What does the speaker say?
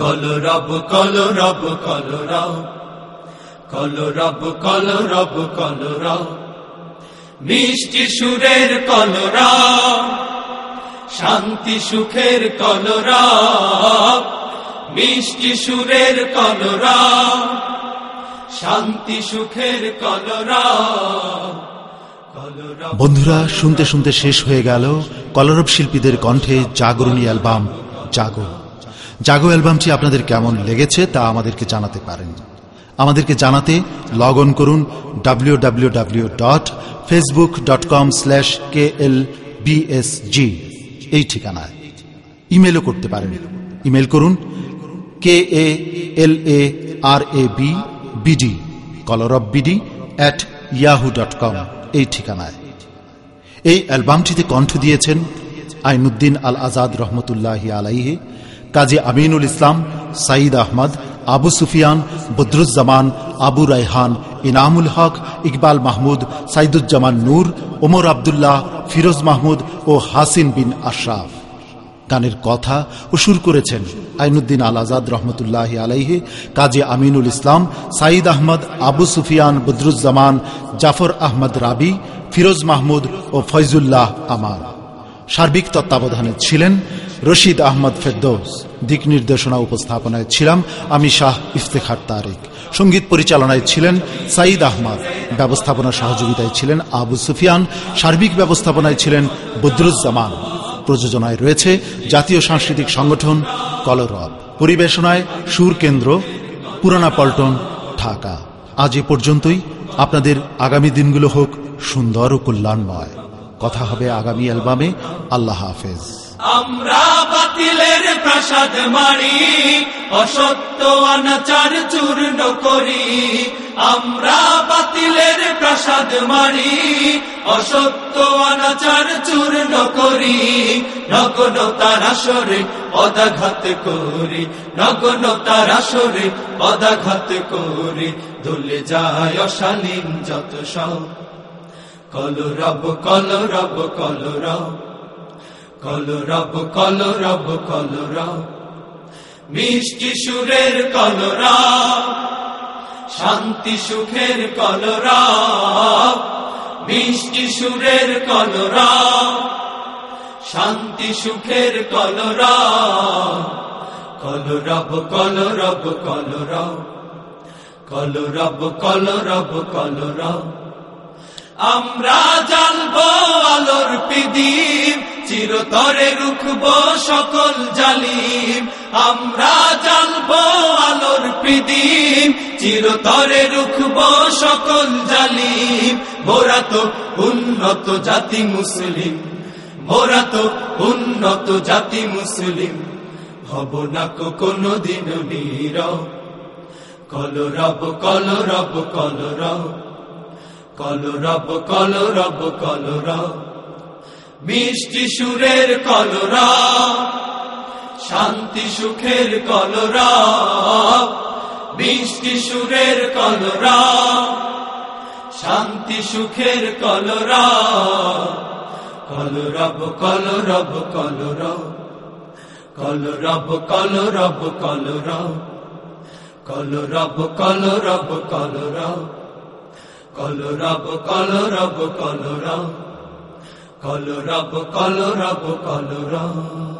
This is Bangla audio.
কলো রব কলো রব কলো রব। কলো রব কলো রব কলো রব। মিষ্টি সুরের কলরা শান্তি সুখের কলরা মিষ্টি সুরের কলরা শান্তি সুখের কলরা কলরা বন্ধুরা শুনতে শুনতে শেষ হয়ে গেল কলরব শিল্পীদের কণ্ঠে জাগরণী অ্যালবাম জাগো। জাগো অ্যালবামটি আপনাদের কেমন লেগেছে তা আমাদেরকে জানাতে পারেন। আমাদেরকে জানাতে লগ অন করুন W W W dot Facebook dot com slash K L এই ঠিকানায়। ইমেলও করতে পারেন। ইমেল করুন K A L A R A B BD Kalarab BD at Yahoo dot com এই ঠিকানায়। এই অ্যালবামটিতে কণ্ঠ দিয়েছেন আইনুদ্দিন আল আজাদ রহমতুল্লাহ আলাইহে কাজী আমিনুল ইসলাম, সাঈদ আহমদ, আবু সুফিয়ান, বদরুজ্জামান, আবু রায়হান, ইনামুল হক, ইকবাল মাহমুদ, সাইদুজ্জামান নূর, ওমর আবদুল্লাহ, ফিরোজ মাহমুদ ও হাসিন বিন আশরাফ। গানের কথা ও সুর করেছেন আইনুদ্দিন আল আজাদ রহমতুল্লাহ আলাইহে, কাজী আমিনুল ইসলাম, সাঈদ আহমদ, আবু সুফিয়ান, বদরুজ্জামান, জাফর আহমদ রাবি, ফিরোজ মাহমুদ ও ফয়জুল্লাহ আমান। সার্বিক তত্ত্বাবধানে ছিলেন রশিদ আহমদ ফেরদৌস, দিক নির্দেশনা উপস্থাপনায় ছিলাম আমি শাহ ইফতেখার তারিক। সংগীত পরিচালনায় ছিলেন সাঈদ আহমদ, ব্যবস্থাপনা সহযোগিতায় ছিলেন আবু সুফিয়ান, সার্বিক ব্যবস্থাপনায় ছিলেন বদরুজ্জামান। প্রযোজনায় রয়েছে জাতীয় সাংস্কৃতিক সংগঠন কলরব। পরিবেশনায় সুর কেন্দ্র পুরানা পল্টন ঢাকা। আজ এ পর্যন্তই। আপনাদের আগামী দিনগুলো হোক সুন্দর ও কল্যাণময়। কথা হবে আগামী অ্যালবামে। আল্লাহ হাফেজ। আমরা বাতিলের প্রসাদ মারি অসত্য অনাচার চূর্ণ করি। আমরা বাতিলের প্রসাদ মারি অসত্য অনাচার চূর্ণ করি। নগন তার আসরে পদাঘাত করি, নগন তার আসরে পদাঘাত করি। দুলে যায় অশালীন যত সব। কল রব কলরব কলরব কলরব মিষ্টি সুরের কলরা শান্তি সুখের কলরা মিষ্টি সুরের কলরা শান্তি সুখের কলরা কলরব কলরব কলরব কলরব কলরব কলরব আমরা জানব আলোর পিদি চিরতরে রুখব সকল জালিম। আমরা জ্বালবো আলোর পিদিম চিরতরে রুখব সকল জালিম। মোরা তো উন্নত জাতি মুসলিম। মোরা তো উন্নত জাতি মুসলিম। হব না কোনো দিন নীর কল রব কল রব কল রব মিষ্টি সুরের কলরা, শান্তি সুখের কলরা, মিষ্টি সুরের কলরা, শান্তি সুখের কলরা কল রব কল রব কল রব কল রব কল রব কল রব কলরব কলরব কলরব।